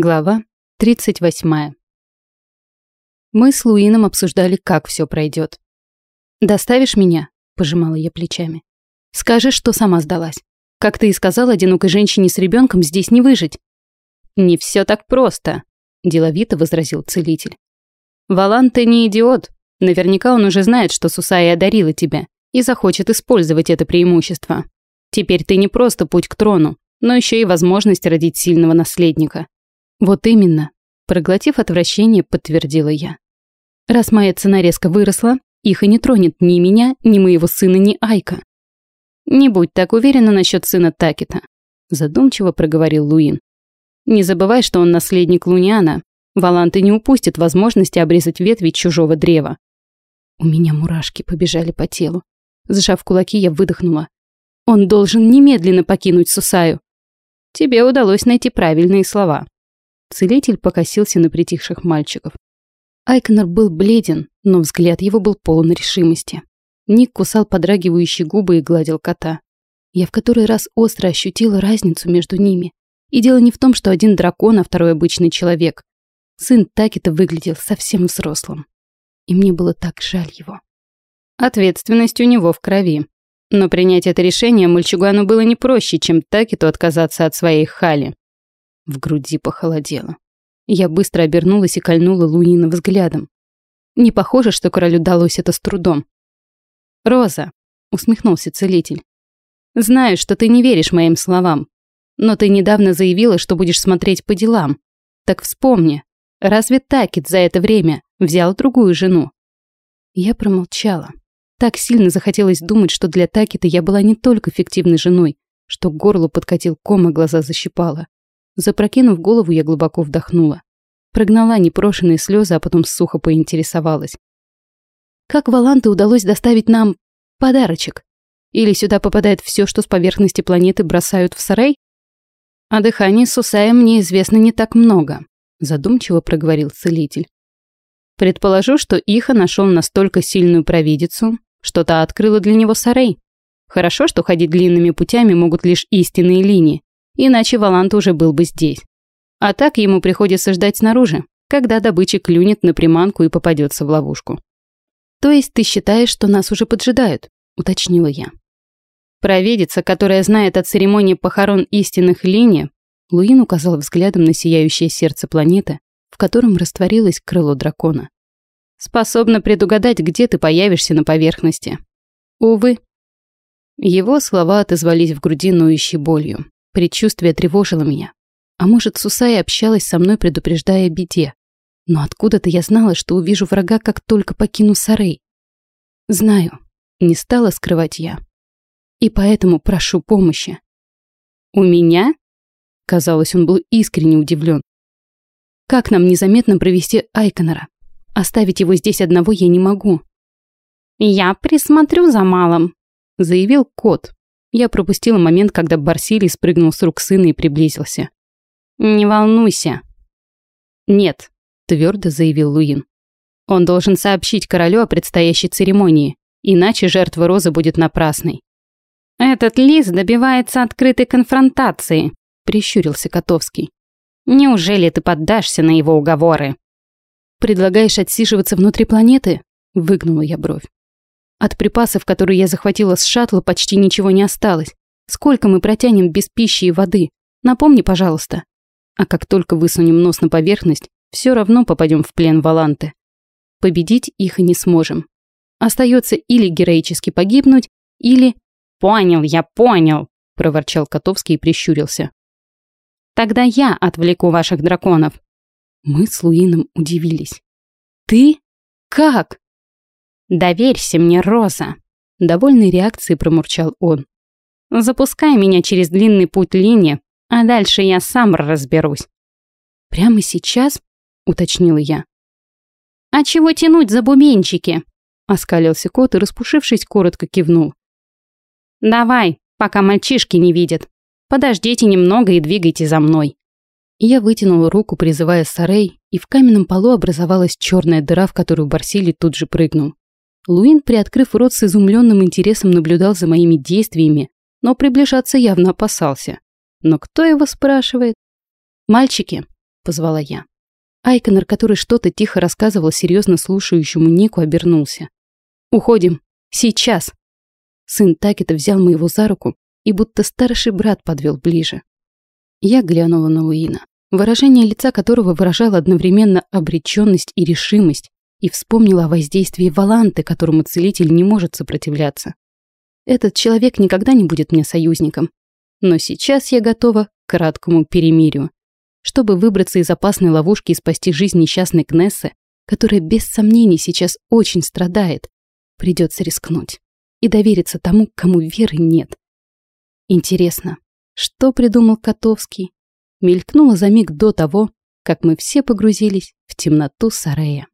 Глава 38. Мы с Луином обсуждали, как все пройдет. «Доставишь меня?» – пожимала я плечами. «Скажешь, что сама сдалась. Как ты и сказал, одинокой женщине с ребенком здесь не выжить». «Не все так просто», – деловито возразил целитель. «Валан, ты не идиот. Наверняка он уже знает, что Сусая одарила тебя и захочет использовать это преимущество. Теперь ты не просто путь к трону, но еще и возможность родить сильного наследника. Вот именно, проглотив отвращение, подтвердила я. Раз моя цена резко выросла, их и не тронет ни меня, ни моего сына, ни Айка. Не будь так уверена насчет сына Такета, задумчиво проговорил Луин. Не забывай, что он наследник Луниана. Валанты не упустит возможности обрезать ветви чужого древа. У меня мурашки побежали по телу. Сжав кулаки, я выдохнула. Он должен немедленно покинуть Сусаю. Тебе удалось найти правильные слова. Целитель покосился на притихших мальчиков. Айкнер был бледен, но взгляд его был полон решимости. Ник кусал подрагивающие губы и гладил кота. Я в который раз остро ощутила разницу между ними. И дело не в том, что один дракон, а второй обычный человек. Сын Такита выглядел совсем взрослым. И мне было так жаль его. Ответственность у него в крови. Но принять это решение мальчугану было не проще, чем Такиту отказаться от своей хали. В груди похолодело. Я быстро обернулась и кольнула Лунина взглядом. Не похоже, что королю далось это с трудом. «Роза», — усмехнулся целитель, — «знаю, что ты не веришь моим словам, но ты недавно заявила, что будешь смотреть по делам. Так вспомни, разве Такит за это время взял другую жену?» Я промолчала. Так сильно захотелось думать, что для Такита я была не только фиктивной женой, что к горлу подкатил ком и глаза защипало. Запрокинув голову, я глубоко вдохнула. Прогнала непрошенные слезы, а потом сухо поинтересовалась. «Как Валанте удалось доставить нам подарочек? Или сюда попадает все, что с поверхности планеты бросают в сарай?» «О дыхании Сусая мне известно не так много», задумчиво проговорил целитель. Предположу, что Иха нашел настолько сильную провидицу, что та открыла для него сарай. Хорошо, что ходить длинными путями могут лишь истинные линии, иначе Валант уже был бы здесь. А так ему приходится ждать снаружи, когда добыча клюнет на приманку и попадется в ловушку. «То есть ты считаешь, что нас уже поджидают?» — уточнила я. Провидица, которая знает о церемонии похорон истинных линий, Луин указал взглядом на сияющее сердце планеты, в котором растворилось крыло дракона. Способна предугадать, где ты появишься на поверхности. Увы. Его слова отозвались в груди ноющей болью. Предчувствие тревожило меня. А может, Сусая общалась со мной, предупреждая о беде. Но откуда-то я знала, что увижу врага, как только покину Сарей. Знаю, не стала скрывать я. И поэтому прошу помощи. У меня? Казалось, он был искренне удивлен. Как нам незаметно провести Айконора? Оставить его здесь одного я не могу. «Я присмотрю за малым», — заявил кот, я пропустила момент, когда Барсилий спрыгнул с рук сына и приблизился. «Не волнуйся». «Нет», — твердо заявил Луин. «Он должен сообщить королю о предстоящей церемонии, иначе жертва Розы будет напрасной». «Этот лис добивается открытой конфронтации», — прищурился Котовский. «Неужели ты поддашься на его уговоры?» «Предлагаешь отсиживаться внутри планеты?» — выгнула я бровь. От припасов, которые я захватила с шаттла, почти ничего не осталось. Сколько мы протянем без пищи и воды? Напомни, пожалуйста. А как только высунем нос на поверхность, все равно попадем в плен Валанты. Победить их и не сможем. Остается или героически погибнуть, или... «Понял, я понял!» – проворчал Котовский и прищурился. «Тогда я отвлеку ваших драконов». Мы с Луином удивились. «Ты? Как?» «Доверься мне, Роза!» Довольной реакцией промурчал он. «Запускай меня через длинный путь линии, а дальше я сам разберусь». «Прямо сейчас?» — уточнила я. «А чего тянуть за бубенчики?» — оскалился кот и, распушившись, коротко кивнул. «Давай, пока мальчишки не видят. Подождите немного и двигайте за мной». Я вытянула руку, призывая Сарей, и в каменном полу образовалась черная дыра, в которую Барсилий тут же прыгнул. Луин, приоткрыв рот с изумленным интересом, наблюдал за моими действиями, но приближаться явно опасался. Но кто его спрашивает? «Мальчики», — позвала я. Айконер, который что-то тихо рассказывал серьезно слушающему Нику, обернулся. «Уходим! Сейчас!» Сын Такета взял моего за руку и будто старший брат подвел ближе. Я глянула на Луина, выражение лица которого выражало одновременно обреченность и решимость, и вспомнила о воздействии Валанты, которому целитель не может сопротивляться. Этот человек никогда не будет мне союзником. Но сейчас я готова к краткому перемирию. Чтобы выбраться из опасной ловушки и спасти жизнь несчастной Кнессы, которая без сомнений сейчас очень страдает, придется рискнуть и довериться тому, кому веры нет. Интересно, что придумал Котовский? Мелькнуло за миг до того, как мы все погрузились в темноту сарая.